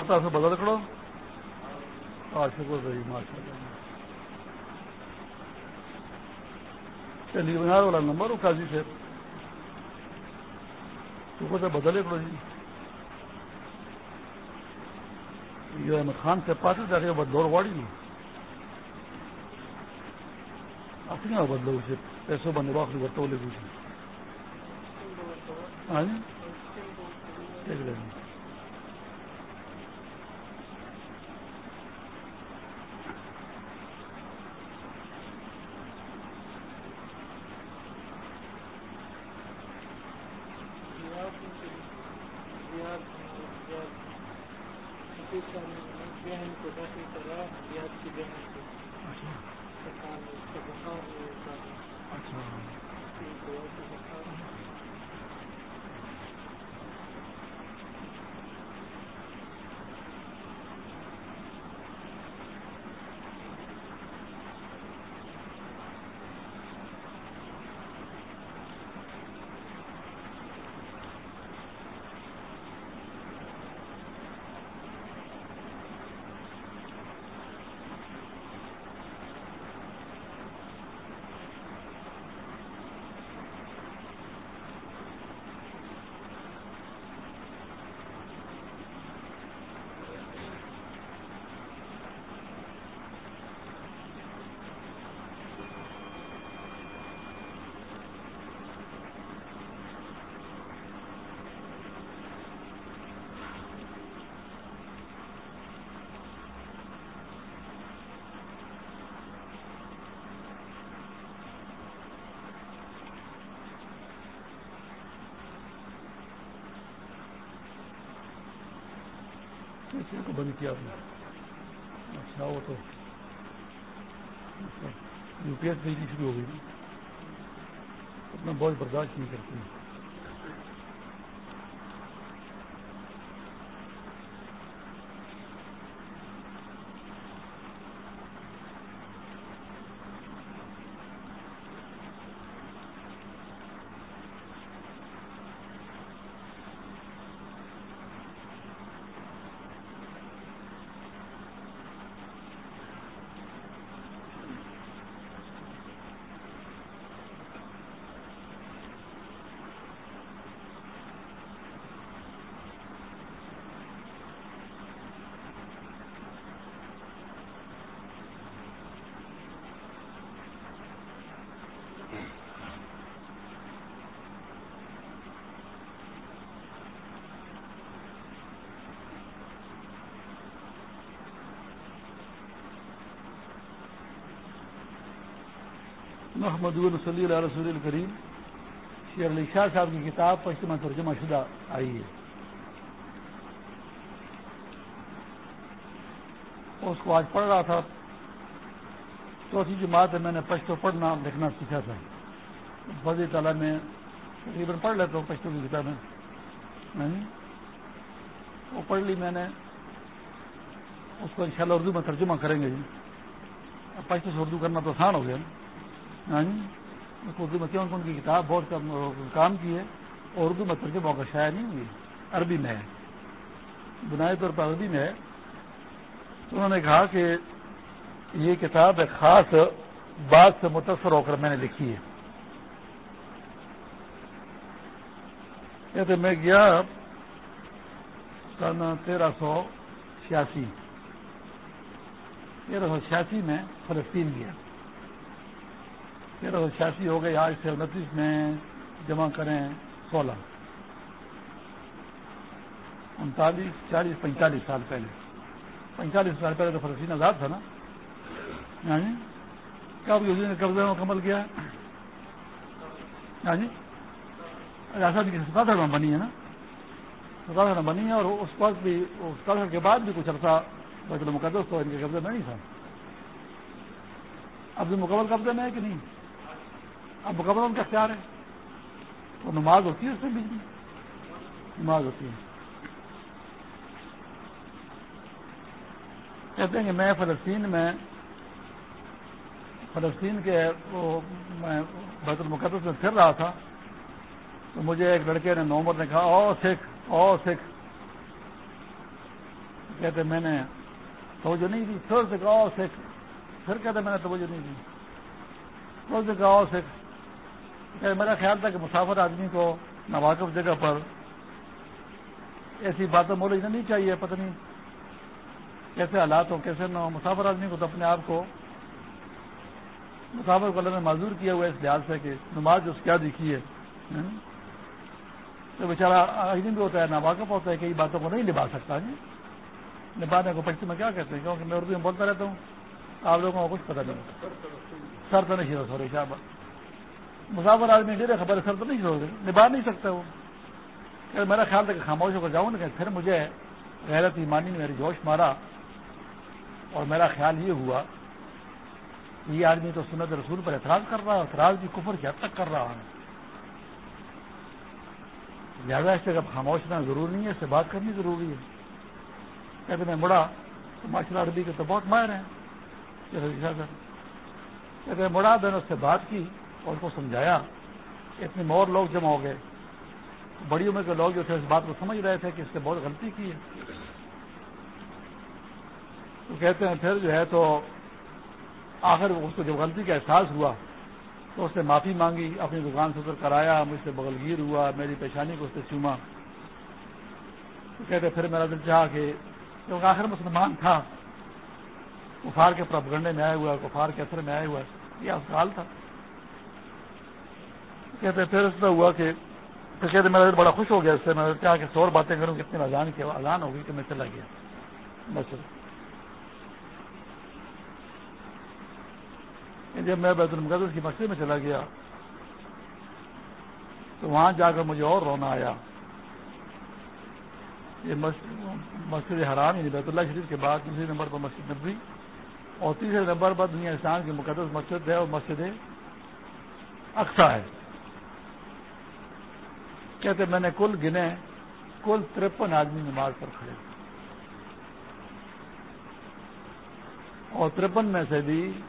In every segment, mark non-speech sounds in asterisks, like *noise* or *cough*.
تو آپ بدل کرو ہاں شکر بھائی ماشاء اللہ۔ چلیے بنار والا نمبر ہو، قاضی سے شکر سے بدلے کرو جی۔ یہ احمد خان سے پاس جا کے دوڑ واڑی نہیں اپنے بدلو اسے پیسوں بندے واقعی بٹو لے گی ہاں جی؟ اچھا۔ لیں کو بند کیا آپ نے۔ اچھا وہ تو اچھا۔ یو پی ایس بھیجنی شروع ہو گئی۔ اتنا بہت برداشت نہیں کرتی محمد صلی اللہ رسول الکریم شیر علی شاہ صاحب کی کتاب پشتمہ ترجمہ شدہ آئی ہے۔ اس کو آج پڑھ رہا تھا۔ چوتھی جماعت ہے میں نے پشتو پڑھنا، لکھنا سیکھا تھا۔ فضی تعالیٰ میں تقریباً پڑھ لیتا ہوں پشتو کی کتابیں۔ وہ پڑھ لی میں نے۔ اس کو انشاءاللہ اردو میں ترجمہ کریں گے۔ جی پشتو سے اردو کرنا تو آسان ہو گیا۔ ہاں جی؟ ہاں جی؟ اردو میں کیوں؟ ان کی کتاب بہت کام کی ہے اور اردو میں ترجمہ کا شاعر نہیں ہوئی عربی میں ہے۔ بنیادی طور پر عربی میں ہے۔ تو انہوں نے کہا کہ یہ کتاب ایک خاص بات سے متاثر ہو کر میں نے لکھی ہے۔ کہتے میں گیا سن تیرہ سو چھیاسی۔ تیرہ سو چھیاسی میں فلسطین گیا۔ تیرہ سو چھیاسی ہو گئے، آج سے انتیس میں جمع کریں سولہ۔ انتالیس، چالیس، پینتالیس سال پہلے۔ پینتالیس سال پہلے تو فلسطین آزاد تھا نا؟ ہاں جی کب یوزی نے قبضہ مکمل کیا؟ یعنی؟ ہاں جی ریاست کی ستر میں بنی ہے نا؟ ستر میں بنی ہے اور اس وقت بھی ستر کے بعد بھی کچھ عرصہ بیت المقدس تو ان کے قبضے میں نہیں تھا۔ اب جو مکمل قبضے میں ہے کہ نہیں؟ اب مکمل ان کا اختیار ہے۔ تو نماز ہوتی ہے اس میں بھی۔ نماز ہوتی ہے۔ کہتے ہیں کہ میں فلسطین میں فلسطین کے وہ میں بیت المقدس میں پھر رہا تھا۔ تو مجھے ایک لڑکے نے نومر نے کہا او سکھ او سکھ۔ کہتے میں نے توجہ نہیں دی۔ پھر سے کہا او سکھ۔ پھر کہتے میں نے توجہ نہیں دی۔ پھر سے کہا او سکھ۔ یعنی میرا خیال تھا کہ مسافر آدمی کو نواقف جگہ پر ایسی باتیں بولے نہیں چاہیے، پتہ نہیں کیسے حالات ہو کیسے نہ ہو مسافر آدمی کو تو اپنے آپ کو مسافر کو اللہ نے معذور کیا ہوا ہے اس لحاظ سے کہ نماز جو کیا دیکھی ہے۔ تو بیچارہ آدمی بھی ہوتا ہے ناواقف ہوتا ہے کئی باتوں کو نہیں نبھا سکتا۔ ہے نبھانے کو پچھلے میں کیا کہتے ہیں؟ کیونکہ میں اردو میں بولتا رہتا ہوں، آپ لوگوں کو کچھ پتہ نہیں سر تو نہیں سو رہی، شاہ مسافر آدمی ڈیرے خبر سر تو نہیں سو نبھا نہیں سکتا وہ۔ کہ میرا خیال تھا کہ خاموش ہو کر جاؤں نا پھر مجھے غیرت ایمانی نے میری جوش مارا اور میرا خیال یہ ہوا کہ یہ آدمی تو سنت رسول پر اعتراض کر رہا ہے اعتراض بھی کفر کی حد تک کر رہا ہے۔ لہٰذا اس سے اگر خاموش رہنا ضروری نہیں ہے، اس سے بات کرنی ضروری ہے۔ کہتے میں مڑا تو ماشاء اللہ عربی کے تو بہت ماہر ہیں کہتے مڑا میں نے اس سے بات کی اور اس کو سمجھایا اتنے مور لوگ جمع ہو گئے۔ بڑی عمر کے لوگ جو تھے اس بات کو سمجھ رہے تھے کہ اس نے بہت غلطی کی ہے۔ تو کہتے ہیں پھر جو ہے تو آخر اس کو جب غلطی کا احساس ہوا تو اس نے معافی مانگی، اپنی دکان سے اتر کر آیا مجھ سے بغل گیر ہوا، میری پیشانی کو اس نے چوما۔ تو کہتے پھر میرا دل چاہا کہ کیونکہ آخر مسلمان تھا، کفار کے پرپگنڈے میں آیا ہوا، کفار کے اثر میں آیا ہوا، یہ حال تھا۔ کہتے پھر اس طرح ہوا کہ تو کہتے میرا دل بڑا خوش ہو گیا اس سے، میں چاہا کہ سور باتیں کروں کتنے اذان کی، اذان ہوگی کہ میں چلا گیا۔ بس جب میں بیت المقدس کی مسجد میں چلا گیا، تو وہاں جا کر مجھے اور رونا آیا۔ یہ مسجد حرام یعنی بیت اللہ شریف کے بعد دوسرے نمبر پر مسجد نبوی، اور تیسرے نمبر پر دنیا اسلام کی مقدس مسجد ہے اور مسجد اقسا ہے۔ کہتے میں نے کل گنے کل ترپن آدمی نماز پر کھڑے اور ترپن میں سے بھی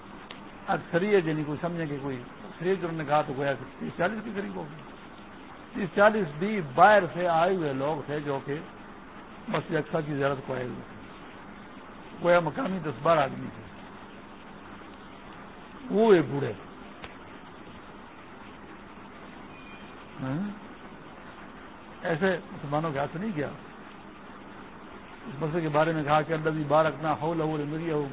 اکثریت یعنی کوئی سمجھیں کہ کوئی اکثریت جو انہوں نے کہا تو گویا تیس چالیس کے قریب ہوگی تیس چالیس بھی باہر سے آئے ہوئے لوگ تھے جو کہ بس یکساں کی زیارت کو آئے ہوئے تھے۔ گویا مقامی دس بارہ آدمی تھے۔ وہ ایک بوڑھے ایسے مسلمانوں کے ہاتھ نہیں گیا۔ اس مسئلے کے بارے میں کہا کہ اللہ جی بار رکھنا ہو لہو میری ہو۔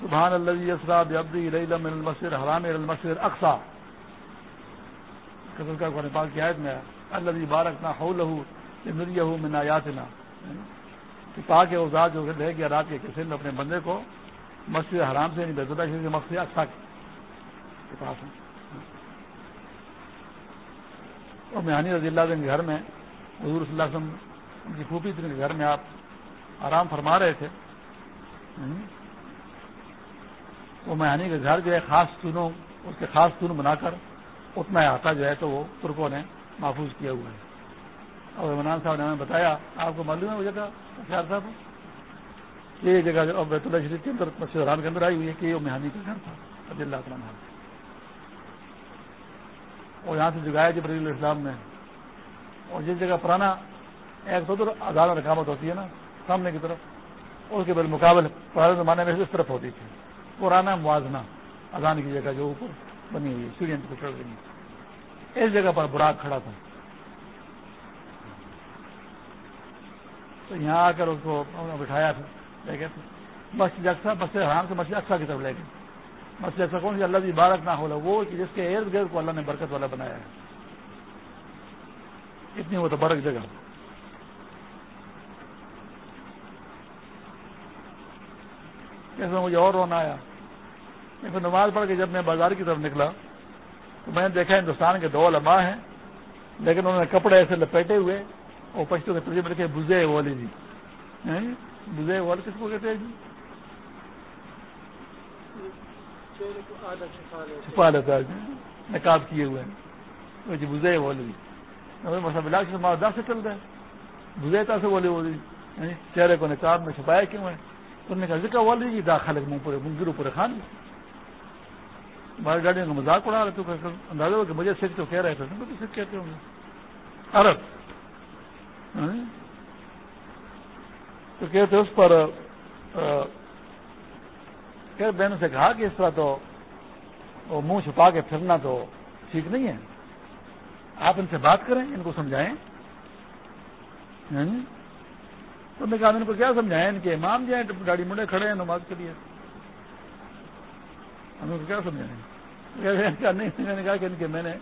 سبحان اللہ جی اسراب ابدی ریلم المسر حرام المسر اقسا قدر کا قرآن پاک کی آیت میں اللہ جی بارک نہ ہو لہو مری ہوں میں نایات نہ تاکہ وہ ذات جو رہ گیا رات کے کسی نے اپنے بندے کو مسجد حرام سے نہیں بیت اللہ شریف کے مقصد اقسا کے پاس ہیں اور میانی رضی اللہ کے گھر میں حضور صلی اللہ علیہ وسلم ان کی پھوپھی تھی گھر میں آپ آرام فرما رہے تھے۔ وہ میانی یعنی کے گھر جو ہے خاص چنوں اس کے خاص چن بنا کر اتنا آتا جو ہے تو وہ ترکوں نے محفوظ کیا ہوا ہے۔ اور عمران صاحب نے ہمیں بتایا، آپ کو معلوم ہے وہ جگہ خیال صاحب؟ یہ جگہ جو بیت اللہ شریف کے اندر مسجد حرام کے اندر آئی ہوئی ہے کہ وہ میانی کا گھر تھا، رضی اللہ تعالیٰ اور یہاں سے جگایا جب رضی الاسلام نے۔ اور جس جگہ پرانا ایک تو ادھر آزاد رکاوٹ ہوتی ہے نا، سامنے کی طرف، اس کے بالمقابل پرانے زمانے میں اس طرف ہوتی تھی۔ پرانا موازنہ اذان کی جگہ جو اوپر بنی ہوئی ہے کو چڑھ گئی۔ اس جگہ پر براق کھڑا تھا۔ تو یہاں آ کر اس کو بٹھایا تھا لے گئے مسجد اکثر مسجد حرام سے مسجد اکثر کی طرف لے گئے۔ مسجد اکثر کون سی؟ اللہ کی بارک نہ ہو وہ جس کے ارد گرد کو اللہ نے برکت والا بنایا ہے۔ اتنی برق جگہ۔ مجھے اور رونا آیا۔ پھر نماز پڑھ کے جب میں بازار کی طرف نکلا تو میں نے دیکھا ہندوستان کے دو علماء ہیں لیکن انہوں نے کپڑے ایسے لپیٹے ہوئے اور پشتوں کے ترجمے لکھے بزے والے جی۔ بزے والے کس کو کہتے ہیں جی؟ چھپا لیتا ہے نقاب کیے ہوئے ہیں۔ جی بزے والے جی مسا سے ماردا سے چل رہا ہے بزے سے بولے وہ یعنی چہرے کو نقاب میں چھپایا کیوں ہے تو انہوں نے کہا، ذکر والے جی داخل منہ پورے منگرو پورے خان ہماری گاڑیوں کا مذاق اڑا رہے تو اندازہ ہو کہ مجھے سکھ تو کہہ رہے تھے سکھ کہتے ہوں گے۔ عرب۔ ہاں؟ تو کہتے اس پر بہنوں سے کہا کہ اس طرح تو منہ چھپا کے پھرنا تو ٹھیک نہیں ہے۔ آپ ان سے بات کریں، ان کو سمجھائیں۔ ہاں جی؟ تو میں کہا، ان کو کیا سمجھائیں؟ ان کے امام جی جائیں گاڑی منڈے کھڑے ہیں نماز کے لیے۔ ہم کو کیا سمجھائیں؟ میں نے کہا کہ ان کے، میں نے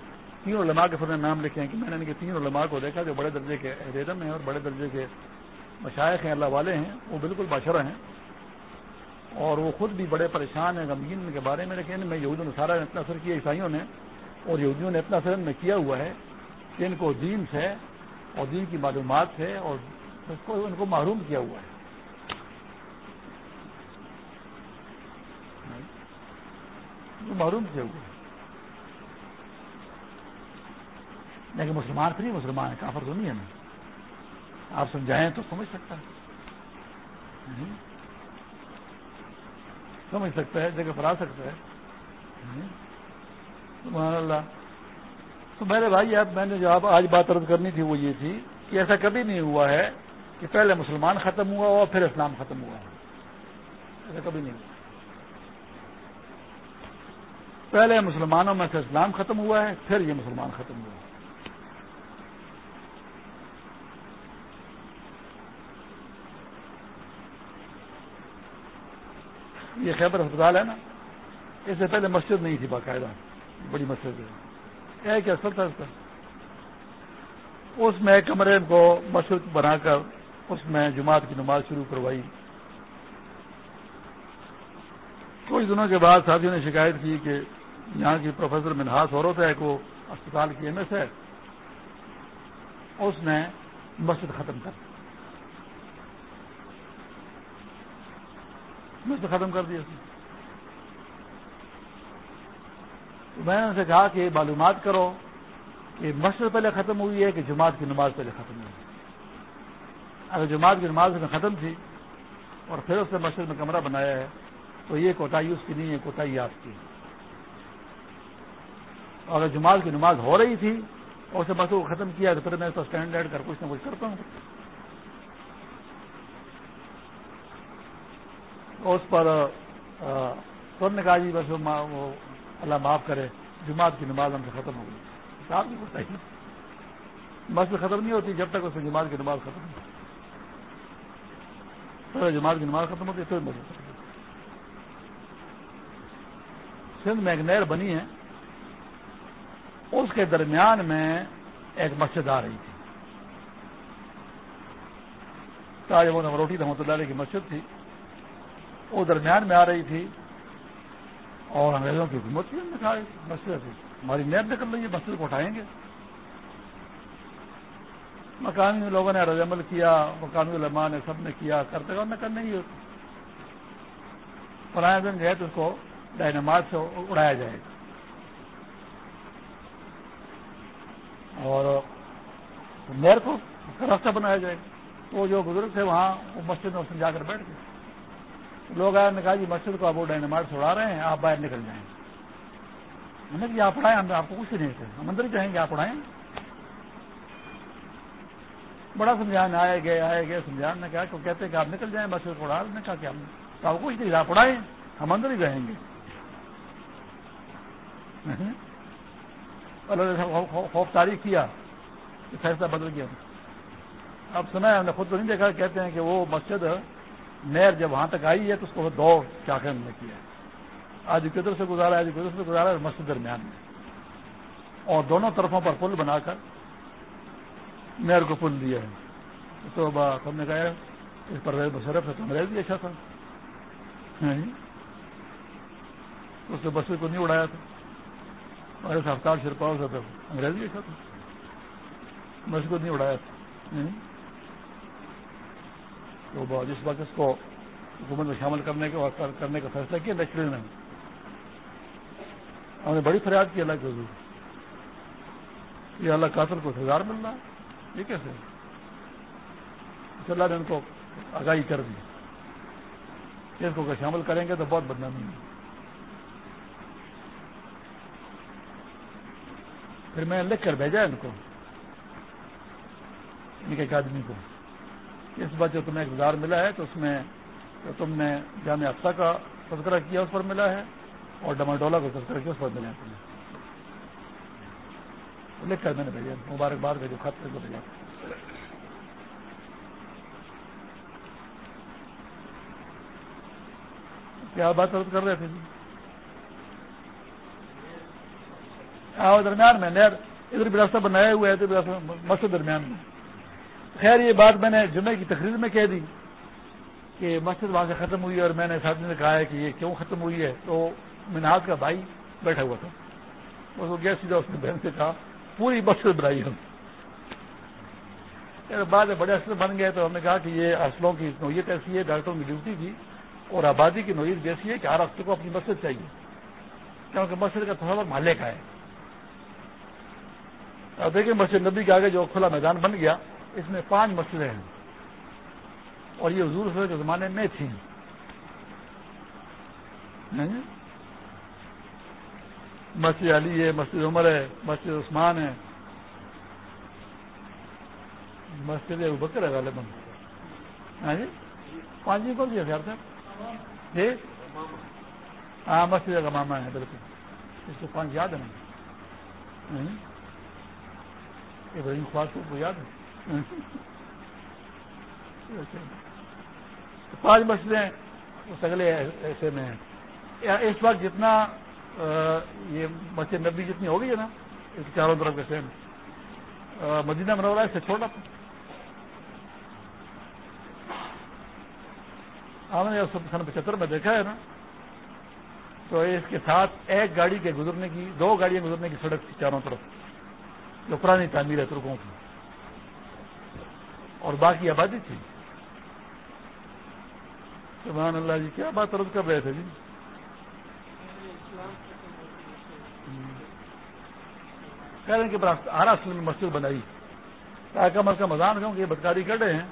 تین علماء کے فرنے نام لکھے ہیں کہ میں نے ان کے تین علماء کو دیکھا جو بڑے درجے کے ریدم ہیں اور بڑے درجے کے مشائق ہیں، اللہ والے ہیں، وہ بالکل باشرہ ہیں۔ اور وہ خود بھی بڑے پریشان ہیں، غمگین ان کے بارے میں لیکن میں یہود سارا نے اتنا اثر کیا، عیسائیوں نے، اور یہودیوں نے اتنا اثر ان میں کیا ہوا ہے۔ کہ ان کو دین سے اور دین کی معلومات سے اور اس کو ان کو محروم کیا ہوا ہے۔ معروم کیا ہوا ہے۔ لیکن مسلمان پھر مسلمان ہے کافر تو نہیں ہے نا۔ آپ سمجھائیں تو سمجھ سکتا ہے۔ سمجھ سکتا ہے، جگہ پر آ سکتا ہے۔ اللہ۔ تو میرے بھائی اب میں نے جو آپ آج بات رد کرنی تھی وہ یہ تھی کہ ایسا کبھی نہیں ہوا ہے کہ پہلے مسلمان ختم ہوا اور پھر اسلام ختم ہوا۔ ایسا کبھی نہیں ہوا۔ پہلے مسلمانوں میں سے اسلام ختم ہوا ہے، پھر یہ مسلمان ختم ہوا۔ ہے یہ خیبر اسپتال ہے نا، اس سے پہلے مسجد نہیں تھی باقاعدہ، بڑی مسجد ہے۔ ایک اثر تھا اس کا اس میں کمرے کو مسجد بنا کر اس میں جماعت کی نماز شروع کروائی۔ کچھ دنوں کے بعد ساتھیوں نے شکایت کی کہ یہاں کی پروفیسر منہاس عورت ہے کو اسپتال کی ایم ایس ہے۔ اس نے مسجد ختم کر مسجد ختم کر دیا میں نے ان سے کہا کہ معلومات کرو کہ مسجد پہلے ختم ہوئی ہے کہ جماعت کی نماز پہلے ختم ہوئی اگر جماعت کی نماز میں ختم تھی اور پھر اس نے مسجد میں کمرہ بنایا ہے، تو یہ کوتاہی اس کی نہیں ہے کوتاہی آپ کی اور اگر جماعت کی نماز ہو رہی تھی اور اسے مسجد کو ختم کیا تو پھر میں اس پر اسٹینڈرڈ کر کچھ نہ کچھ کرتا ہوں۔ اس پر سر نے کہا جی بس وہ اللہ معاف کرے، جماعت کی نماز ہم سے ختم ہو گئی۔ صاحب بھی بتائیے۔ مسجد ختم نہیں ہوتی جب تک اس میں جماعت کی نماز ختم نہیں جماعت کی نماز ختم ہوتی ہے، پھر مسجد ختم سندھ میں ایک نہر بنی ہے۔ اس کے درمیان میں ایک مسجد آ رہی تھی۔ تاج وہ روٹی رحمۃ اللہ علیہ کی مسجد تھی۔ وہ درمیان میں آ رہی تھی۔ اور انگریزوں کی حکومت تھی نے کہا مسجد تھی ہماری نیب نکل رہی ہے مسجد کو اٹھائیں گے۔ مکانی لوگوں نے رد عمل کیا مکانی علماء نے سب نے کیا، کرتے گا میں کرنے ہی پرانے دن جو ہے تو اس کو ڈائنامات سے اڑایا جائے۔ گا اور نہر کو راستہ بنایا جائے۔ گا وہ جو بزرگ تھے وہاں وہ مسجد میں اس میں جا کر بیٹھ گئے۔ لوگ آئے نے کہا جی مسجد کو آپ وہ ڈائنامات سے اڑا رہے ہیں، آپ باہر نکل جائیں۔ ہم نے جی، آپ پڑھائیں ہم آپ کو کچھ نہیں تھے ہم اندر ہی چاہیں گے، آپ پڑھائیں بڑا سمجھان، آئے گئے آئے گئے، سمجھان نے کہا کہ کہتے ہیں کہ آپ نکل جائیں بس پڑھا نے کہا کہ ہم تو آپ کچھ نہیں، آپ پڑھائیں ہم اندر ہی رہیں گے۔ *laughs* خوف تاریخ کیا، فیصلہ بدل گیا۔ اب سنا ہے، ہم نے خود تو نہیں دیکھا، کہتے ہیں کہ وہ مسجد نہر جب وہاں تک آئی ہے تو اس کو دو کیا ہم نے کیا آج کدھر سے گزارا آج کدھر سے گزارا مسجد درمیان میں۔ اور دونوں طرفوں پر پل بنا کر نہر کو پل دیا ہے۔ تو ہم نے کہا اس پر مشرف ہے تو انگریز بھی اچھا تھا اس نے بس کو نہیں اڑایا تھا۔ اور اس ہفتال شرپاؤ سے تو انگریز بھی اچھا تھا مشکل نہیں اڑایا تھا۔ تو جس وقت اس کو حکومت میں شامل کرنے کے کرنے کا فیصلہ کیا لیکچر نے۔ ہم نے بڑی فریاد کی اللہ کے حضور۔ یہ اللہ قاتل کو ہزار ملنا یہ کیسے؟ اللہ نے ان کو آگاہی کر دی۔ اس کو اگر شامل کریں گے تو بہت بدنامی ہے۔ پھر میں لکھ کر بھیجا ان کو، ان کے ایک آدمی کو۔ اس بات جو تمہیں گزار ملا ہے تو اس میں جو تم نے جامع افسا کا تذکرہ کیا اس پر ملا ہے اور ڈماڈولا کو تذکرہ کیا اس پر ملا ہے تمہیں۔ لکھ کر میں نے بھیجا، مبارکباد کا جو خط ہے وہ بھیجا۔ کیا بات کر رہے تھے جی؟ درمیان میں، نہر، ادھر بھی راستہ بنایا ہوا ہے تو مسجد درمیان میں۔ خیر، یہ بات میں نے جمعے کی تقریر میں کہہ دی کہ مسجد وہاں سے ختم ہوئی اور میں نے ساتھ نے کہا ہے کہ یہ کیوں ختم ہوئی ہے؟ تو مناج کا بھائی بیٹھا ہوا تھا۔ اس کو گیس سیدھا اس نے بہن سے کہا، پوری مسجد بنائی ہم۔ بعد میں بڑے اصل بن گئے تو ہم نے کہا کہ یہ اصلوں کی نوعیت ایسی ہے، ڈاکٹروں کی ڈیوٹی تھی اور آبادی کی نوعیت بھی ایسی ہے کہ ہر ہفتے کو اپنی مسجد چاہیے۔ کیونکہ مسجد کا تصور محلے کا ہے۔ اب دیکھیں مسجد نبی کے آگے جو کھلا میدان بن گیا اس میں پانچ مسجدیں ہیں۔ اور یہ حضور صلی کے زمانے میں تھیں۔ ہاں جی؟ مسجد علی ہے، مسجد عمر ہے، مسجد عثمان ہے۔ مسجد بکر ہے غالباً۔ ہاں جی؟ پانچ جی کون سی ہے صاحب جی؟ ہاں مسجد کا ماما ہے، بالکل۔ اس کو پانچ یاد ہے نا ہاں جی؟ ابراہیم خواص کو یاد ہے *laughs* پانچ مسئلے اس اگلے ایسے میں ہیں۔ اس وقت جتنا یہ مسجد نبی جتنی ہو گئی ہے نا، اس چاروں طرف کے سیم۔ مدینہ منورہ اس سے چھوٹا۔ ہم نے سن پچہتر میں دیکھا ہے نا۔ تو اس کے ساتھ ایک گاڑی کے گزرنے کی، دو گاڑیاں گزرنے کی سڑک تھی چاروں طرف، جو پرانی تعمیر ہے ترکوں کی۔ اور باقی آبادی تھی۔ سبحان اللہ جی کیا بات عرض کر رہے تھے جی؟ کہہ رہے ہیں کہ ہر اصل میں مسجد بنائی۔ تاکہ کم از کم اذان ہوں کہ یہ بدکاری کر رہے ہیں۔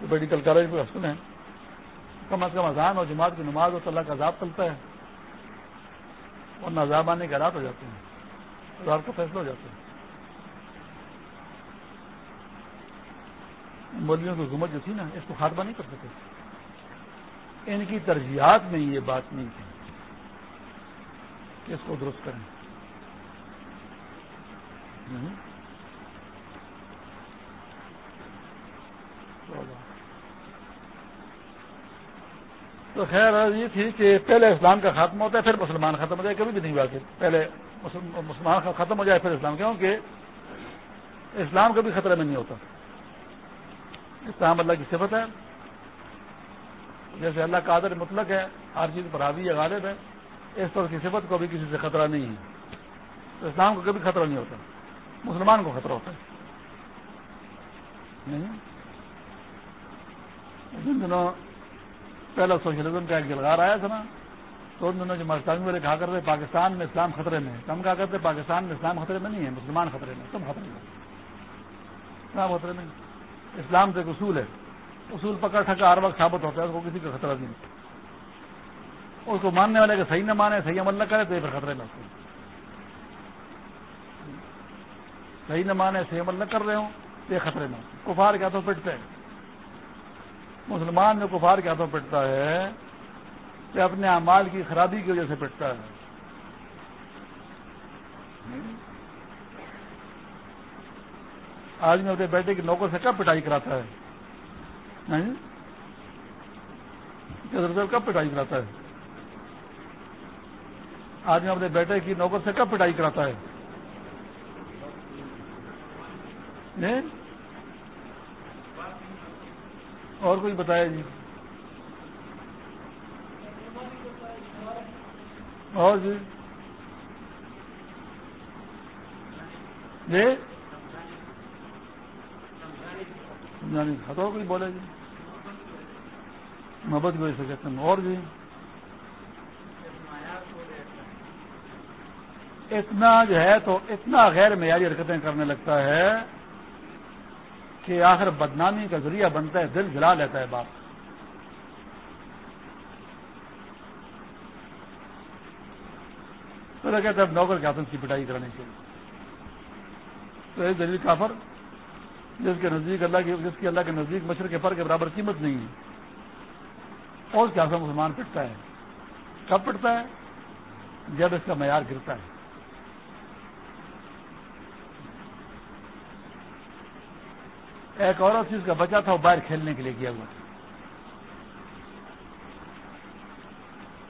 کہ میڈیکل کالج میں حسن ہے کم از کم اذان اور جماعت کی نماز اور اللہ کا عذاب چلتا ہے۔ اور نہ عذاب آنے کے حالات ہو جاتے ہیں۔ عذاب کا فیصلہ ہو جاتا ہے۔ مولویوں کی حکومت جو تھی نا، اس کو خاتمہ نہیں کر سکے۔ ان کی ترجیحات میں یہ بات نہیں تھی کہ اس کو درست کریں۔ تو خیر یہ تھی کہ پہلے اسلام کا خاتمہ ہوتا ہے، پھر مسلمان ختم ہو جائے، کبھی بھی نہیں ہوا کہ پہلے مسلمان ختم ہو جائے، پھر اسلام۔ کیونکہ اسلام کبھی خطرے میں نہیں ہوتا۔ اسلام مطلب اللہ کی صفت ہے۔ جیسے اللہ کا مطلق ہے، ہر چیز پر حاوی ہے، غالب ہے، اس طرح کی صفت کو بھی کسی سے خطرہ نہیں ہے۔ تو اسلام کو کبھی خطرہ نہیں ہوتا۔ مسلمان کو خطرہ ہوتا ہے۔ جن دنوں پہلا سوشلزم کا ایک جلغار آیا تھا نا، تو ان دنوں جو مستانی والے کہا کرتے پاکستان میں اسلام خطرے میں کم کہا کرتے پاکستان میں اسلام خطرے میں نہیں ہے، مسلمان خطرے میں تم خطرے میں اسلام خطرے میں۔ اسلام سے ایک اصول ہے۔ اصول پکڑ ٹھکا ہر وقت ثابت ہوتا ہے، اس کو کسی کا خطرہ نہیں۔ اس کو ماننے والے کا صحیح نہ مانے، صحیح عمل نہ کرے تو یہ پھر خطرے میں صحیح نہ مانے، صحیح عمل نہ کر رہے ہوں تو یہ خطرے میں کفار کے ہاتھوں پٹتے ہیں۔ مسلمان جو کفار کے ہاتھوں پٹتا ہے کہ اپنے اعمال کی خرابی کی وجہ سے پٹتا ہے۔ آج میں اپنے بیٹے کی نوکر سے کب پٹائی کراتا ہے؟ ہاں جی؟ کب پٹائی کراتا ہے؟ آج میں اپنے بیٹے کی نوکر سے کب پٹائی کراتا ہے؟ ہاں جی؟ اور کوئی بتایا جی؟ اور جی؟, جی؟ یعنی خطوں کو بولے جی۔ محبت بھی ایسے کہتے ہیں، اور بھی اتنا جو ہے تو اتنا غیر معیاری حرکتیں کرنے لگتا ہے کہ آخر بدنامی کا ذریعہ بنتا ہے، دل جلا لیتا ہے باپ۔ تو کہتے ہیں نوکر کے ہاتھوں کی پٹائی کرنے کے لیے۔ تو ایک دلیل کافر جس کے نزدیک اللہ کی جس کی اللہ کے نزدیک مشرق کے پر کے برابر قیمت نہیں ہے۔ اور کیا سا مسلمان پٹتا ہے؟ کب پٹتا ہے؟ جب اس کا معیار گرتا ہے۔ ایک عورت چیز کا بچہ تھا، وہ باہر کھیلنے کے لیے کیا ہوا؟ تھا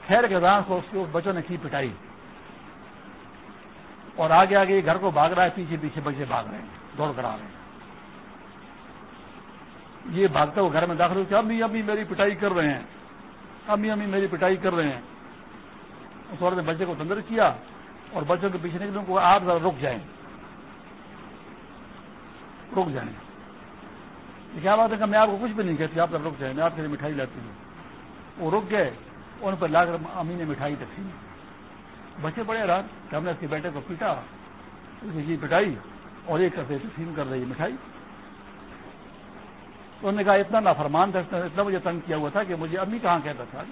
خیر کے دان کو اس کے بچوں نے کی پٹائی۔ اور آگے آگے گھر کو بھاگ رہا ہے، پیچھے پیچھے بچے بھاگ رہے ہیں، دوڑ کر آ رہے ہیں۔ یہ بھاگتا ہوا گھر میں داخل ہوتے امی امی میری پٹائی کر رہے ہیں۔ امی امی میری پٹائی کر رہے ہیں۔ اس عورت نے بچے کو تندر کیا اور بچوں کے پیچھے نکلوں کو آپ ذرا رک جائیں۔ رک جائیں۔ کیا بات ہے کہ میں آپ کو کچھ بھی نہیں کہتی، آپ رک جائیں، میں آپ کے لیے مٹھائی لاتی ہوں۔ وہ رک گئے، ان پر لا کر امی نے مٹھائی تقسیم بچے بڑے رات کہ ہم نے اس کے بیٹے کو پیٹا، اس کی پٹائی اور ایک کرتے تقسیم کر رہی ہے مٹھائی۔ انہوں نے کہا اتنا نافرمان تھا، اتنا مجھے تنگ کیا ہوا تھا کہ مجھے امی کہاں کہتا تھا؟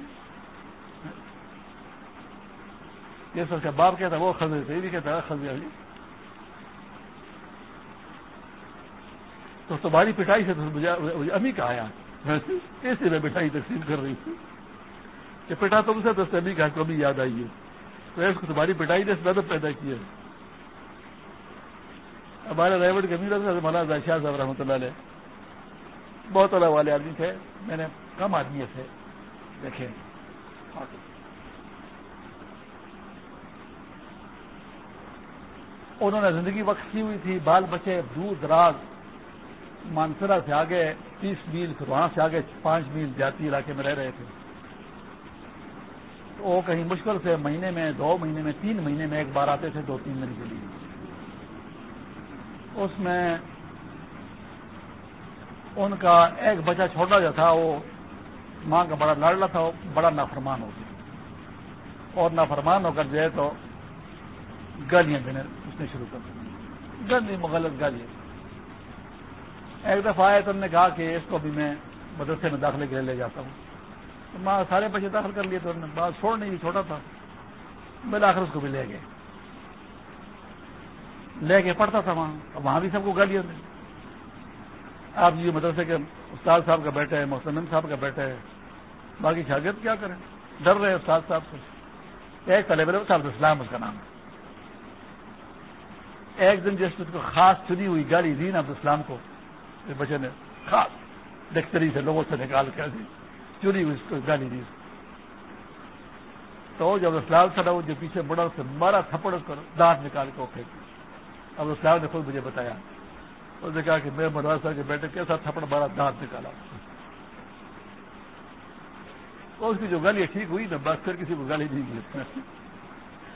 یہ سب کا باپ کہتا، وہ خزے تھے بھی کہتا خزے علی تو تمہاری پٹائی سے مجھے امی کہا آیا کیسے میں مٹھائی تقسیم کر رہی تھی کہ پٹا تم سے تو امی کہا کو یاد آئی ہے۔ تو اس کو تمہاری پٹائی نے زیادہ پیدا کی ہے۔ ہمارے ڈرائیور کے امیر مولانا شاہ صاحب رحمۃ اللہ علیہ۔ بہت اللہ والے آدمی تھے، میں نے کم آدمی تھے دیکھے انہوں نے زندگی وقت کی ہوئی تھی، بال بچے دور دراز مانسرا سے آگے تیس میل پھر وہاں سے آگے پانچ میل جاتی علاقے میں رہ رہے تھے۔ تو وہ کہیں مشکل سے مہینے میں، دو مہینے میں، تین مہینے میں ایک بار آتے تھے، دو تین دن کے لیے۔ اس میں ان کا ایک بچہ چھوٹا جو تھا، وہ ماں کا بڑا لاڈلا تھا، وہ بڑا نافرمان ہو گیا۔ اور نافرمان ہو کر جو ہے تو گالیاں دینے اس نے شروع کر دی۔ گندی مغلط گالیاں۔ ایک دفعہ آئے تو نے کہا کہ اس کو بھی میں مدرسے میں داخلے کے لیے لے جاتا ہوں۔ تو ماں سارے بچے داخل کر لیے تو انہوں نے بات چھوڑ نہیں، چھوٹا تھا۔ میں اس کو بھی لے گئے۔ لے کے پڑھتا تھا وہاں وہاں بھی سب کو گالیاں دیں۔ آپ جی مدرسے کے استاد صاحب کا بیٹا ہے محسن صاحب کا بیٹا ہے۔ باقی شاگرد کیا کریں؟ ڈر رہے استاد صاحب سے۔ ایک طالب علم صاحب اسلام اس کا نام ہے۔ ایک دن جس کو خاص چنی ہوئی گاڑی دی نا اسلام کو بچے نے خاص ڈکچری سے لوگوں سے نکال کر دی، چنی ہوئی اس کو گالی دی۔ تو جب اسلام سڑا وہ جو پیچھے بڑا اس سے مارا، تھپڑ کر دانت نکال کے وہ پھینک اب اسلام نے خود مجھے بتایا اس نے کہا کہ میں مدرسہ صاحب کے بیٹے کیسا تھپڑ بارہ دانت نکالا۔ اس کی جو گالی ٹھیک ہوئی نا، بس پھر کسی کو گالی نہیں دی۔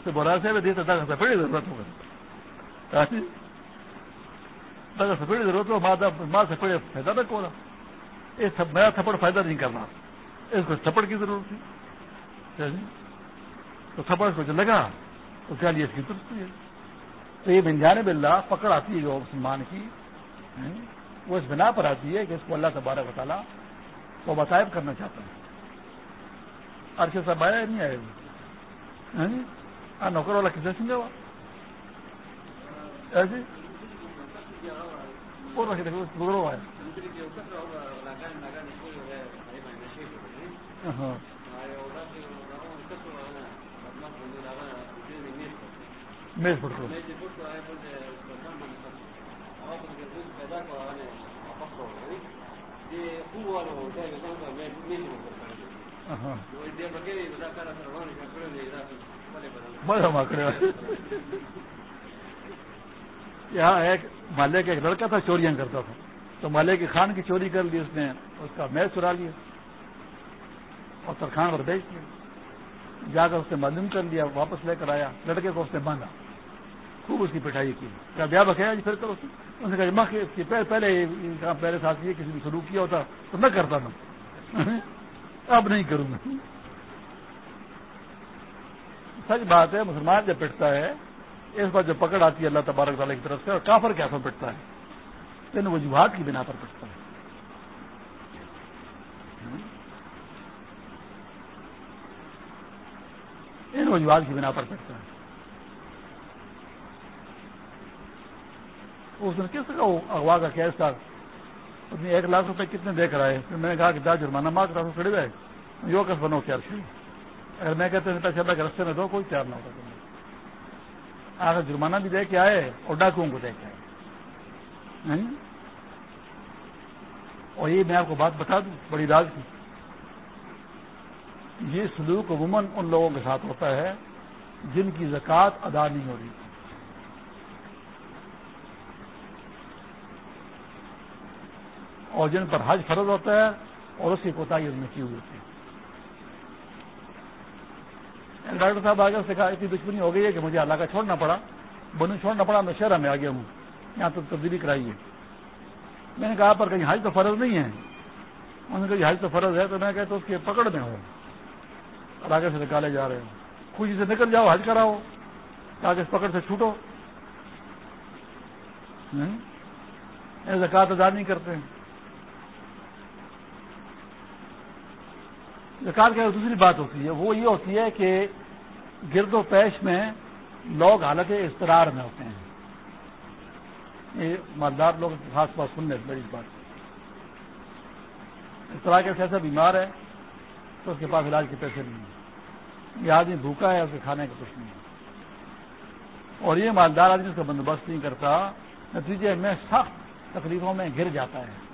تو مدرسے میں دیتا تھا بڑی ضرورت ہوگا ہاں بڑی جی؟ ضرورت ہو، ماں سے فائدہ نہ کولا میرا تھپڑ فائدہ نہیں کرنا۔ اس کو تھپڑ کی ضرورت تھی۔ ہاں جی؟ تو تھپڑ کو جو لگا تو کیا لیے اس کی درستی ہے تو یہ بنجان بلّہ پکڑ آتی ہے جو مسلمان کی۔ وہ اس بنا پر آتی ہے کہ اس کو اللہ تبارک بتالا وہ بتائب کرنا چاہتا ہے۔ عرصے صاحب آیا نہیں آئے ہاں جی؟ نوکر والا کسے سمجھا ہوا؟ ہاں جی؟ ایسے گزرو آیا ہاں۔ میز پڑھو *laughs* یہاں ایک مالے کا ایک لڑکا تھا، چوریاں کرتا تھا۔ تو مالے کی خان کی چوری کر لی اس نے، اس کا میز چرا لیا اور ترخان پر بیچ دیا۔ جا کر اس نے معلوم کر لیا، واپس لے کر آیا، لڑکے کو اس نے باندھا۔ خوب اس کی پٹائی کی۔ کیا بیاہ بکیا جی پھر کرو۔ اس نے کہا جی، ماں پہلے پہلے ساتھ یہ کسی نے شروع کیا ہوتا، تو میں کرتا نا *laughs* اب نہیں کروں گا سچ بات ہے، مسلمان جب پٹتا ہے، اس بار جب پکڑ آتی ہے اللہ تبارک تعالیٰ کی طرف سے، اور کافر کیسا پٹتا ہے ان وجوہات کی بنا پر پٹتا ہے۔ ان وجوہات کی بنا پر پٹتا ہے۔ اس نے کس کا اغوا کا کیس تھا؟ اس نے ایک لاکھ روپے کتنے دے کر آئے؟ پھر میں نے کہا کہ دا جرمانہ ماں کے ساتھ کھڑے ہوئے یو کس بنو تیار چاہیے اگر میں کہتے ہیں پیسے اللہ کے رستے میں دو، کوئی تیار نہ ہوتا۔ آخر جرمانہ بھی دے کے آئے اور ڈاکوؤں کو دے کے آئے۔ اور یہ میں آپ کو بات بتا دوں، بڑی راز کی۔ یہ سلوک عموماً ان لوگوں کے ساتھ ہوتا ہے جن کی زکوٰۃ ادا نہیں ہو رہی۔ اور جن پر حج فرض ہوتا ہے اور اس کی کوتاہی میں کی ہوئی ہوتی ہے۔ یعنی ڈاکٹر صاحب آگے سے کہا، اتنی دشمنی ہو گئی ہے کہ مجھے اللہ کا چھوڑنا پڑا، بنو چھوڑنا پڑا، میں شہرہ میں آ گیا ہوں۔ یہاں تو تبدیلی کرائی ہے میں نے کہا پر کہیں حج تو فرض نہیں ہے؟ انہوں نے کہا جی، حج تو فرض ہے، تو میں کہتا اس کے پکڑ میں ہو اور آگے سے نکالے جا رہے ہوں خوشی سے نکل جاؤ، حج کراؤ، تاکہ اس پکڑ سے چھوٹو۔ یعنی زکات ادا نہیں کرتے۔ زکات کی دوسری بات ہوتی ہے، وہ یہ ہوتی ہے کہ گرد و پیش میں لوگ حالت استرار میں ہوتے ہیں۔ یہ مالدار لوگ خاص بات سن لیں بڑی بات اس طرح کے ایسا بیمار ہے تو اس کے پاس علاج کے پیسے نہیں ہیں۔ یہ آدمی بھوکا ہے اس کے کھانے کا کچھ نہیں ہے۔ اور یہ مالدار آدمی اس کا بندوبست نہیں کرتا، نتیجے میں سخت تکلیفوں میں گر جاتا ہے۔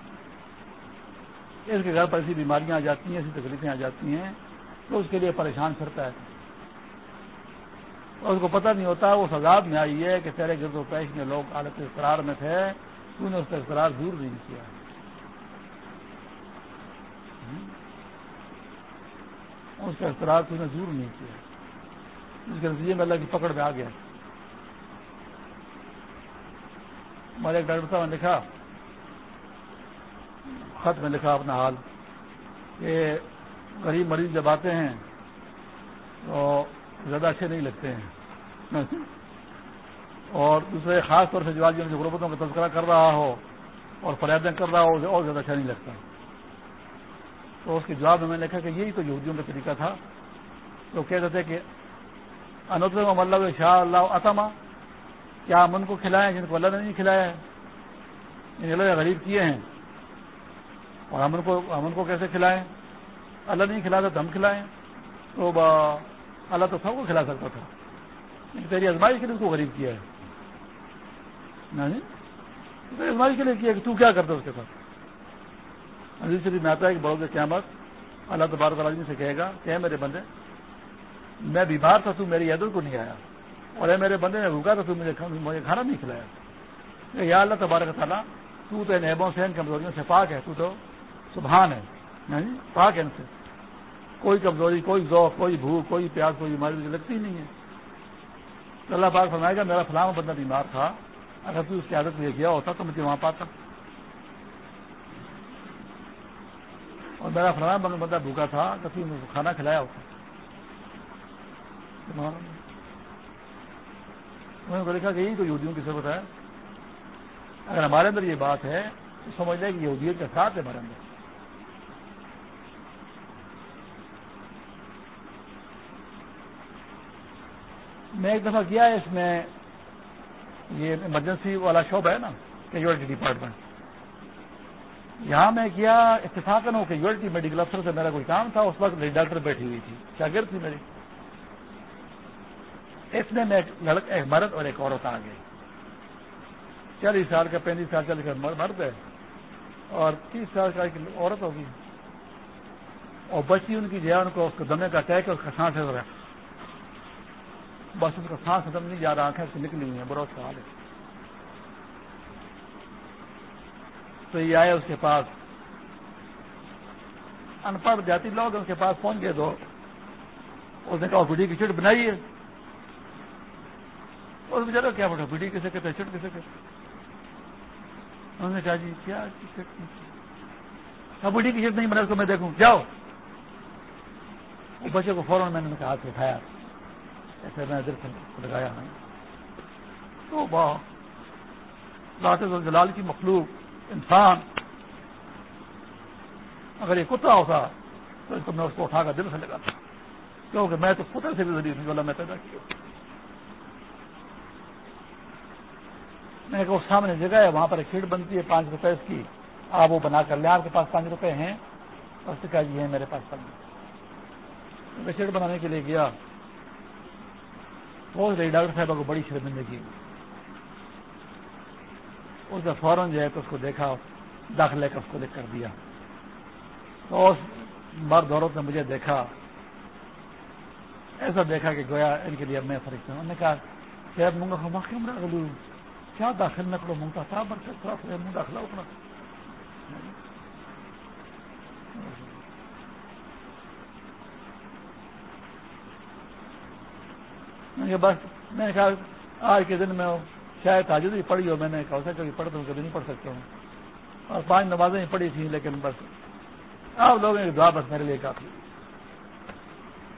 اس کے گھر پر ایسی بیماریاں آ جاتی ہیں، ایسی تکلیفیں آ جاتی ہیں، تو اس کے لیے پریشان پھرتا ہے۔ اور اس کو پتہ نہیں ہوتا، وہ سزاد میں آئی ہے کہ تیرے گرد و پیش میں لوگ حالت اقرار میں تھے، تو نے اس کا اقرار دور نہیں کیا۔ اس کا اقرار تو نے دور نہیں کیا۔ اس کے نتیجے میں اللہ کی پکڑ میں آ گیا۔ ہمارے ایک ڈاکٹر صاحب نے لکھا خط میں لکھا اپنا حال کہ غریب مریض جب آتے ہیں تو زیادہ اچھے نہیں لگتے ہیں۔ اور دوسرے خاص طور سے جو آج جو غربتوں کا تذکرہ کر رہا ہو اور فریادیں کر رہا ہو اور زیادہ اچھا نہیں لگتا۔ تو اس کے جواب میں نے لکھا کہ یہی تو یہودیوں کا طریقہ تھا۔ تو کہتے تھے کہ انتظم اللہ شاہ اللہ عطما کیا ہم ان کو کھلائیں جن کو اللہ نے نہیں کھلایا ہے؟ یعنی اللہ غریب کیے ہیں۔ اور ہم ان کو ہم ان کو کیسے کھلائیں؟ اللہ نہیں کھلاتا تو ہم کھلائیں۔ تو اللہ تو سب کو کھلا سکتا تھا۔ لیکن تیری ازمائی کے لیے اس کو غریب کیا ہے۔ جی؟ تیری ازمائی کے لیے کیا کہ تو کیا کرتا اس کے ساتھ؟ عزیز شریف میں آتا ہے کہ بہت قیامت اللہ تبارک آدمی سے کہے گا، کہ میرے بندے، میں بیمار تھا تو میری عدل کو نہیں آیا۔ اور اے میرے بندے نے بھوکا تھا تو مجھے کھانا نہیں کھلایا۔ یا اللہ تبارک تعالیٰ، تو تو سے، ان کمزوریوں سے پاک ہے، تو تو سبحان ہے۔ یعنی پاک ہے ان سے۔ کوئی کمزوری، کوئی ذوق، کوئی بھوک، کوئی پیاس، کوئی بیماری مجھے لگتی نہیں ہے۔ تو اللہ پاک فرمائے گا، میرا فلاں بندہ بیمار تھا، اگر تو اس کی عادت لے گیا ہوتا تو مجھے وہاں پاتا۔ اور میرا فلاں بندہ بھوکا تھا اگر تو کھانا کھلایا ہوتا۔ انہوں نے لکھا کہ یہی تو یہودیوں کی ضرورت ہے۔ اگر ہمارے اندر یہ بات ہے، تو سمجھ لیں کہ یہودیت کا ساتھ ہے ہمارے اندر۔ میں ایک دفعہ کیا اس میں، یہ ایمرجنسی والا شعبہ ہے نا کیجویلٹی ڈپارٹمنٹ یہاں میں کیا اتفاق ہو کیجویلٹی میڈیکل افسر سے میرا کوئی کام تھا، اس وقت ڈاکٹر بیٹھی ہوئی تھی، شاگرد تھی میری۔ اس میں میں ایک مرد اور ایک عورت آ گئی۔ چالیس سال کا، پینتیس سال چالیس کا مرد ہے۔ اور تیس سال کا ایک عورت ہوگی۔ اور بچی ان کی جو ہے ان کو اس کو دمے کا اٹیک ہے اس کا سانس ہے بس اس کا سانس ختم نہیں جا رہا آنکھیں سے نکلی ہوئی ہیں بروس کا حال ہے۔ تو یہ آئے اس کے پاس۔ ان پڑھ جاتی، لوگ اس کے پاس پہنچ گئے تو اس نے کہا گڈی کی چٹ بنائی ہے؟ اور بیچارا کیا بیٹھا بیٹی کیسے کہتے چٹ کیسے کہتے انہوں نے کہا جی کیا اب بیٹی کی چٹ نہیں بنا اس کو میں دیکھوں۔ جاؤ۔ بچے کو فوراً میں نے کہا ہاتھ اٹھایا۔ ایسے میں ادھر سے لگایا ہوں تو بات جلال کی مخلوق انسان۔ اگر یہ کتا ہوتا تو اس کو میں اس کو اٹھا کر دل سے لگاتا۔ کیونکہ میں تو کتے سے بھی ضروری والا میں پیدا کیا۔ میں نے کہا سامنے جگہ ہے، وہاں پر ایک سیٹ بنتی ہے پانچ روپے اس کی۔ آپ وہ بنا کر لیں آپ کے پاس پانچ روپے ہیں۔ اور اس نے کہا جی ہے میرے پاس پانچ۔ میں سیٹ بنانے کے لیے گیا۔ پہنچ رہی ڈاکٹر صاحبہ کو بڑی شرمندگی اس نے فوراً جو ہے تو اس کو دیکھا، داخلے کا اس کو لکھ کر دیا۔ تو اس مرد عورت نے مجھے دیکھا۔ ایسا دیکھا کہ گویا ان کے لیے میں فرق ہوں۔ انہوں نے کہا کہ منگا ہما کیوں گلو کیا داخل نہ کرو منگتا تھا، برکت منہ داخلہ اپنا۔ بس، میں نے کہا، آج کے دن میں شاید تاجد ہی پڑھی ہو، میں نے کہا کبھی پڑھتا ہوں کبھی نہیں پڑھ سکتا ہوں۔ اور پانچ نمازیں ہی پڑھی تھیں، لیکن بس، آپ لوگوں کی دعا بس میرے لیے کافی۔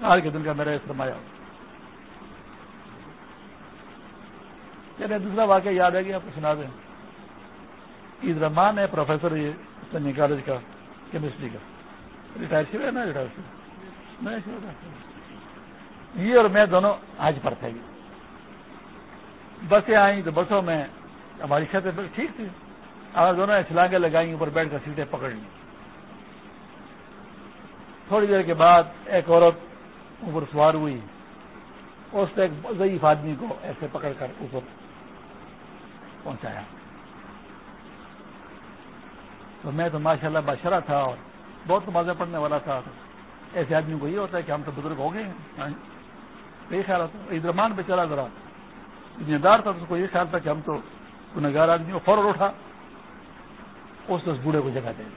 آج کے دن کا میرا سرمایہ۔ چلے دوسرا واقعہ یاد ہے کہ آپ کو سنا دیں۔ عید رحمان ہے، پروفیسر یہ سنی کالج کا، کیمسٹری کا۔ ریٹائر شروع ہے نا، ریٹائر یہ اور میں دونوں آج پر تھے۔ بسیں آئیں تو بسوں میں ہماری چھتیں ٹھیک تھی۔ اگر دونوں نے چھلانگیں لگائیں، اوپر بیٹھ کر سیٹیں پکڑ لی تھوڑی دیر کے بعد ایک عورت اوپر سوار ہوئی۔ اس نے ایک ضعیف آدمی کو ایسے پکڑ کر اوپر پہنچایا۔ تو میں تو ماشاء اللہ بادشاہ تھا اور بہت نمازیں پڑھنے والا تھا۔ ایسے آدمی کو یہ ہوتا ہے کہ ہم تو بزرگ ہو گئے ہیں۔ ہاں جی۔ یہی خیال ہوتا عید رحمان پہ چلا ذرا ذمہ دار تھا تو اس کو یہ خیال تھا کہ ہم تو گنگار آدمی کو فوراً اٹھا اس اس بوڑھے کو جگہ دے دی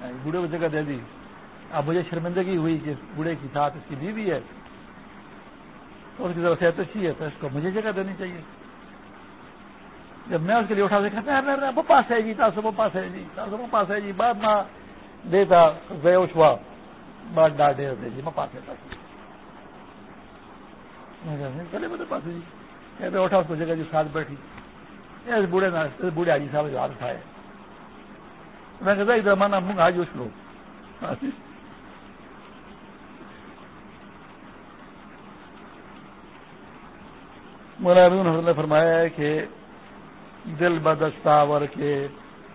ہاں جی، بوڑھے کو جگہ دے دی اب مجھے شرمندگی ہوئی کہ بوڑھے کے ساتھ اس کی بیوی ہے اور اس کی طرف صحت اچھی ہے تو اس کو مجھے جگہ دینی چاہیے جب میں اس کے لیے اٹھا دیکھا وہ پاس ہے جی تاسو وہ پاس ہے جی تاسو وہ پاس ہے جی بعد نہ دیتا گئے اچھوا بات ڈانٹے ہوتے جی میں پاس ہے چلے میرے پاس جی کہتے اٹھا اس کو جگہ جی ساتھ بیٹھی اس بوڑھے نہ بوڑھے آجی صاحب جو ہاتھ کھائے میں کہتا ادھر مانا منگ آج اس کو مولانا حضرت نے فرمایا ہے کہ دل بدستاور کے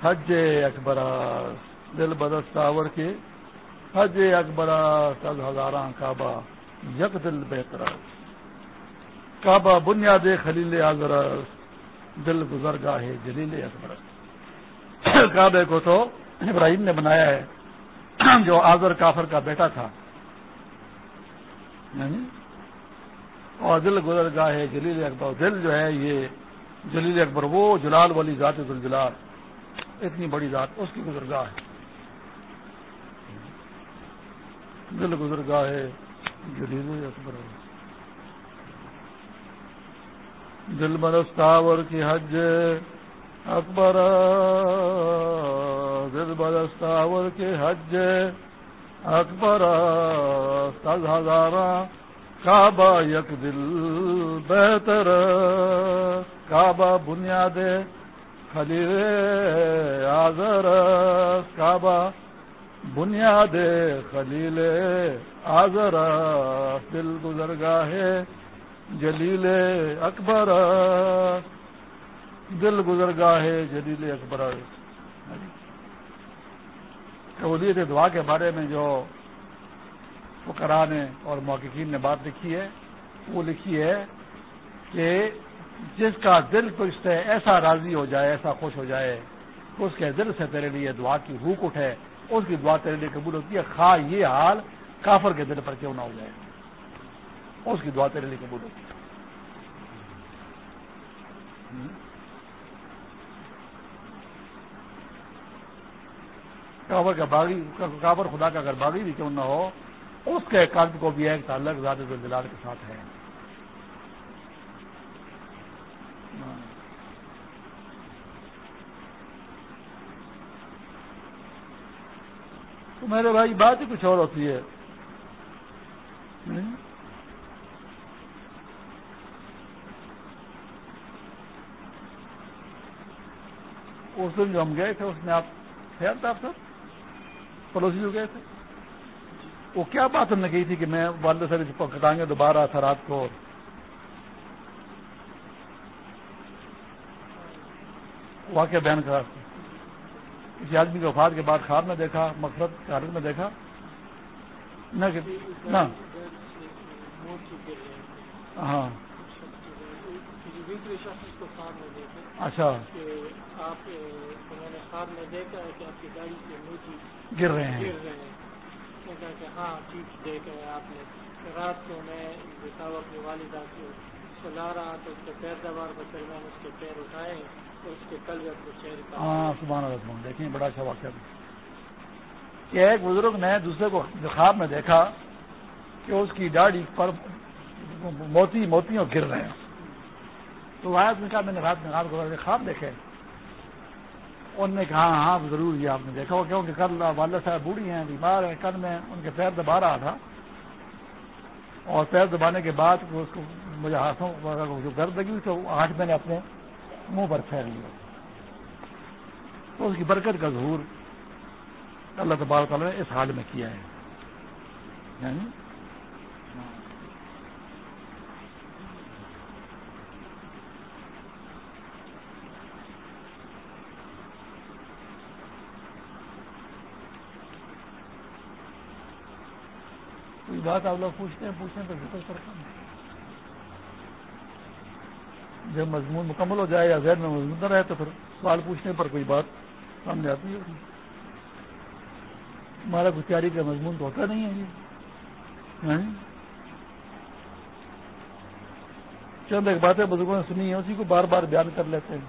حج اکبر دل بدستاور کے حج اکبر سد ہزاراں کعبہ یک دل بہتر کعبہ بنیاد خلیل آزرس دل گزر گاہ جلیل اکبر۔ کعبے کو تو ابراہیم نے بنایا ہے، جو آزر کافر کا بیٹا تھا۔ اور دل گزر گاہ ہے جلیل اکبر، دل جو ہے یہ جلیل اکبر، وہ جلال والی ذات الجلال اتنی بڑی ذات، اس کی گزر گاہ ہے۔ دل گزر گاہ ہے، جلیل اکبر۔ دل برستاور کی حج اکبر۔ دل برستاور کے حج اکبر۔ سز ہزارہ کعبہ یک دل بہتر۔ کعبہ بنیاد خلیل آزر کعبہ بنیاد خلیل آزر دل گزر گاہ جلیل اکبر، دل گزر گاہ جلیل اکبر۔ قبولیت دعا کے بارے میں جو فکرا نے اور محققین نے بات لکھی ہے، وہ لکھی ہے کہ جس کا دل تو سے ایسا راضی ہو جائے، ایسا خوش ہو جائے، اس کے دل سے تیرے لیے دعا کی روک اٹھے اس کی دعا تیرے لیے قبول ہوتی ہے۔ خواہ یہ حال کافر کے دل پر کیوں نہ ہو جائے۔ اس کی دعا تیرے لیے قبول ہوتی ہے۔ کابر کا باغی کابر خدا کا اگر باغی بھی کیوں نہ ہو، اس کے قلب کو بھی ایک تعلق زیادہ جلال کے ساتھ ہے۔ تو میرے بھائی، بات ہی کچھ اور ہوتی ہے۔ اس دن جو ہم گئے تھے، اس میں آپ خیال تھا آپ سر پڑوسی جو گئے تھے؟ وہ کیا بات ہم نے کہی تھی کہ میں والد صاحب کٹائیں گے دوبارہ تھا رات کو؟ واقعہ بیان کرا کسی آدمی کے وفات کے بعد خواب میں دیکھا، مقصد حالت میں دیکھا۔ نہ ہاں اچھا خواب میں دیکھا ہے کہ آپ کی گاڑی سے گر رہے ہیں۔ ہاں ٹھیک دیکھا ہے آپ نے رات کو میں اپنی والدہ کو سلا رہا تو اس کے پیر دوار کو میں نے اس کے پیر اٹھائے۔ ہاں سبحان اللہ دیکھیں بڑا اچھا واقعہ کہ ایک بزرگ نے دوسرے کو خواب میں دیکھا کہ اس کی داڑھی پر موتی موتیوں گر رہے ہیں۔ تو آیا نے کہا میں نے رات میں رات کو خواب دیکھے۔ ان نے کہا ہاں،, ہاں, ضرور یہ آپ نے دیکھا۔ کیونکہ کل والد صاحب بوڑھی ہیں بیمار ہیں کل میں ان کے پیر دبا رہا تھا۔ اور پیر دبانے کے بعد اس کو مجھے ہاتھوں جو درد لگی تو آٹھ میں نے اپنے منہ پر پھیل لیا۔ تو اس کی برکت کا ظہور اللہ تبار تعالیٰ نے اس حال میں کیا ہے۔ یعنی کوئی بات آپ لوگ پوچھتے ہیں پوچھتے ہیں تو ذکر کرتا ہوں جب مضمون مکمل ہو جائے یا ذہن میں مضمون نہ رہے تو پھر سوال پوچھنے پر کوئی بات سامنے آتی ہے۔ ہمارا کچھ تیاری کا مضمون تو ہوتا نہیں ہے۔ یہ چند ایک باتیں بزرگوں نے سنی ہیں، اسی کو بار بار بیان کر لیتے ہیں۔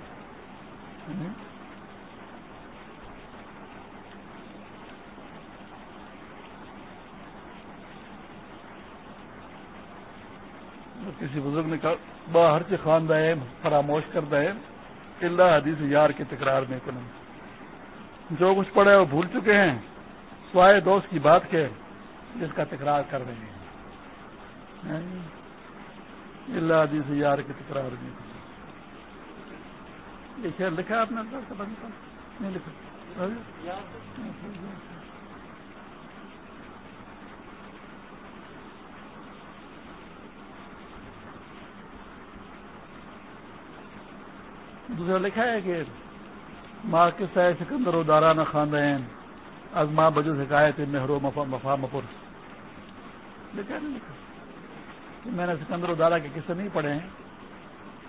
ہاں؟ کسی بزرگ نے کہا، باہر سے خواندہ ہے فراموش کردہ ہے اللہ حدیث یار کے تکرار میں کنم جو کچھ پڑھے وہ بھول چکے ہیں، سوائے دوست کی بات کے، جس کا تکرار کر رہے ہیں۔ اللہ حدیث یار کے تکرار میں یہ لکھا آپ نے؟ نہیں لکھا۔ دوسرا لکھا ہے کہ ماں کے سائے سکندر و دارانہ خاندین، از ماں بجو شکایت نہرو مفا مپر لکھا نہیں لکھا۔ کہ میں نے سکندر و دارا کے قصے نہیں پڑھے ہیں۔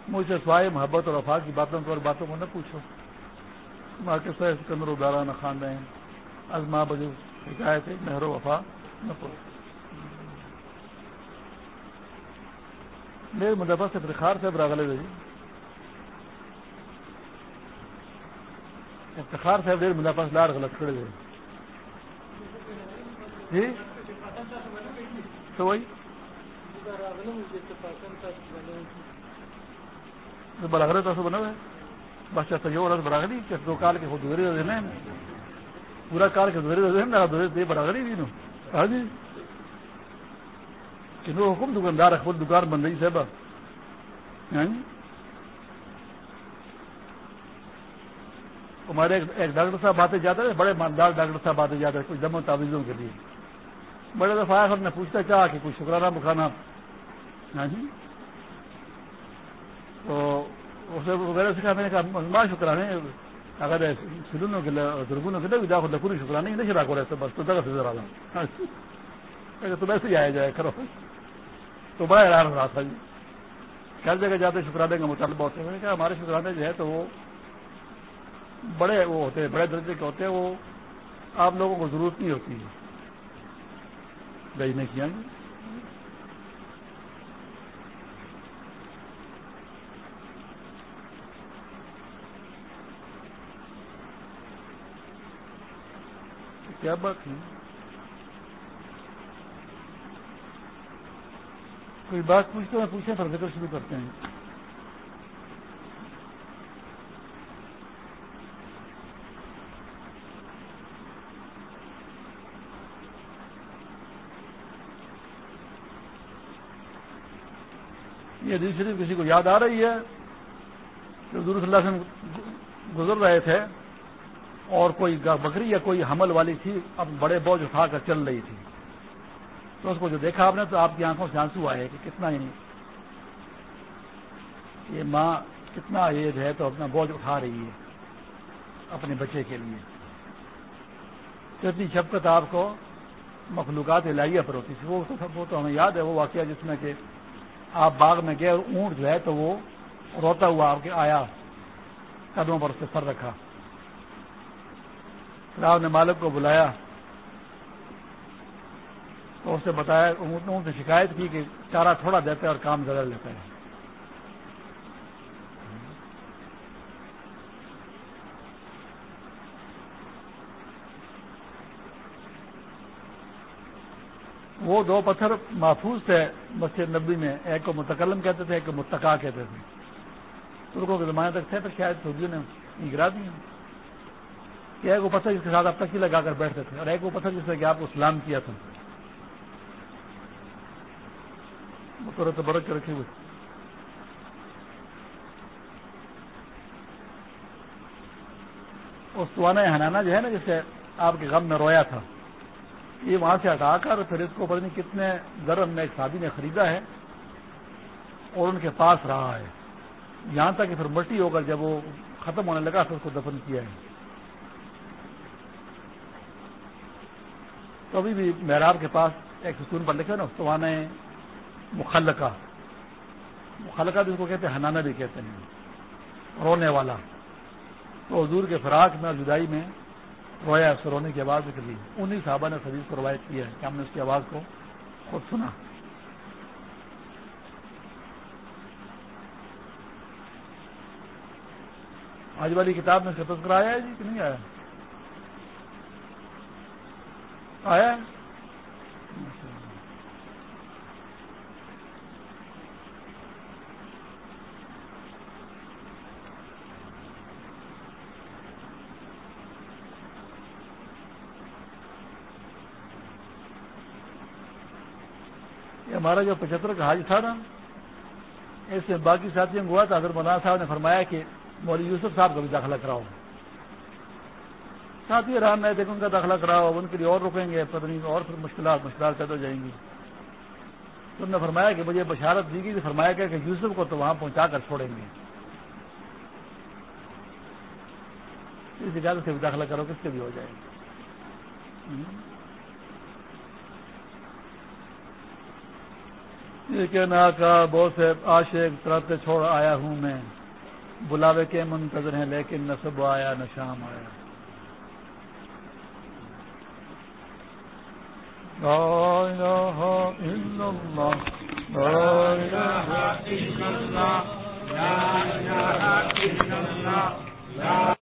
مجھ سے سوائے محبت اور وفا کی باتوں کو اور باتوں کو نہ پوچھو۔ ماں کے سائے سکندر و دارانہ خاندین، از ماں بجو شکایت نہرو وفا نپور میرے مدفع سے فرخار سے براغلے جی۔ افتخار صاحب ڈیر ملا پاس لار غلط کھڑے ہوئے جی؟ تو وہی برابر تو بنا ہے بس چاہتا جو عورت برابری کہ دو کال کے خود دوری دینا پورا کال کے دوری دے نا دوری برابری بھی نو ہاں جی؟ کہ نو حکم دکاندار خود دکان بن رہی صاحب ہاں جی ہمارے ایک ڈاکٹر صاحب آتے جاتے ہیں بڑے مالدار ڈاکٹر صاحب آتے جاتے ہیں کچھ دموں تعویذوں کے لیے۔ بڑے دفعہ ہم نے پوچھتا چاہا کہ کچھ شکرانہ بکھانا ہاں جی؟ تو اسے وغیرہ سکھا میں نے کہا ماں شکرانے، اگر سلونوں کے درگنوں کے لیے داخل پوری شکرانے نہیں شراک ہو رہے بس تو دگا سے ذرا تو ویسے ہاں جی۔ ہی آیا جائے کرو۔ تو بڑا حیران ہو رہا تھا جی۔ ہر جگہ جاتے شکرانے کا مطالبہ ہوتے ہیں کہا، ہمارے شکرانے جو ہے تو وہ بڑے وہ ہوتے ہیں، بڑے درجے کے ہوتے ہیں، وہ آپ لوگوں کو ضرورت نہیں ہوتی ہے۔ بھیجنے کی جی؟ کیا بات ہے؟ کوئی بات پوچھتے ہیں، پوچھیں، پھر ذکر شروع کرتے ہیں۔ یہ حدیث شریف کسی کو یاد آ رہی ہے کہ حضور صلی اللہ سے گزر رہے تھے اور کوئی بکری یا کوئی حمل والی تھی، اب بڑے بوجھ اٹھا کر چل رہی تھی۔ تو اس کو جو دیکھا آپ نے تو آپ کی آنکھوں سے آنسو آئے کہ کتنا ہی یہ ماں کتنا ایج ہے تو اپنا بوجھ اٹھا رہی ہے اپنے بچے کے لیے۔ تو اتنی شفقت آپ کو مخلوقات الہیہ پر ہوتی تھی۔ وہ تو وہ تو ہمیں یاد ہے، وہ واقعہ جس میں کہ آپ باغ میں گئے اور اونٹ جو ہے تو وہ روتا ہوا آپ کے آیا، قدموں پر اس سے سر رکھا۔ پھر آپ نے مالک کو بلایا تو اس سے بتایا اونٹ سے شکایت کی کہ چارہ تھوڑا دیتا ہے اور کام زیادہ لیتا ہے۔ وہ دو پتھر محفوظ تھے، مسجد نبی میں، ایک کو متکلم کہتے تھے، ایک کو متقا کہتے تھے۔ ترکوں کے زمانے تک تھے تو شاید سعودیوں نے گرا دیے کہ ایک وہ پتھر جس کے ساتھ آپ تکی لگا کر بیٹھتے تھے، اور ایک وہ پتھر جس نے کہ آپ کو سلام کیا تھا۔ تو برق کے رکھے ہوئے۔ استوانہ ہنانا جو ہے نا، جس سے آپ کے غم میں رویا تھا۔ یہ وہاں سے ہٹا کر پھر اس کو پتہ نہیں کتنے گرم میں ایک شادی نے خریدا ہے اور ان کے پاس رہا ہے۔ یہاں تک کہ پھر مٹی ہو کر جب وہ ختم ہونے لگا پھر اس کو دفن کیا ہے۔ تو ابھی بھی محراب کے پاس ایک ستون پر لکھے نا استوانے مخلقہ۔ مخلقہ جس کو کہتے ہیں ہنانا بھی کہتے ہیں۔ رونے والا۔ تو حضور کے فراق میں اور جدائی میں رویا اس رونے کی آواز نکلی انہیں صحابہ نے حدیث کو روایت کی ہے کہ ہم نے اس کی آواز کو خود سنا۔ آج والی کتاب میں سے تذکرہ آیا ہے جی کہ نہیں آیا؟ آیا ہمارا جو پچہتر کا حاج تھا نا اس میں باقی ساتھیوں کو ہوا تھا، حضرت مولانا صاحب نے فرمایا کہ مولوی یوسف صاحب کا بھی داخلہ کراؤ۔ ساتھی رام میں دیکھ ان کا داخلہ کراؤ، ان کے لیے اور رکیں گے پتنی اور پھر مشکلات مشکلات پیدا ہو جائیں گی۔ تو نے فرمایا کہ مجھے بشارت دی گئی، فرمایا گیا کہ یوسف کو تو وہاں پہنچا کر چھوڑیں گے۔ اس اجازت سے بھی داخلہ کرو کس کے بھی ہو جائے؟ گا کہنا کا بہت سے عاشق طرف سے چھوڑ آیا ہوں میں۔ بلاوے کے منتظر ہیں لیکن نہ صبح آیا نہ شام آیا۔ لا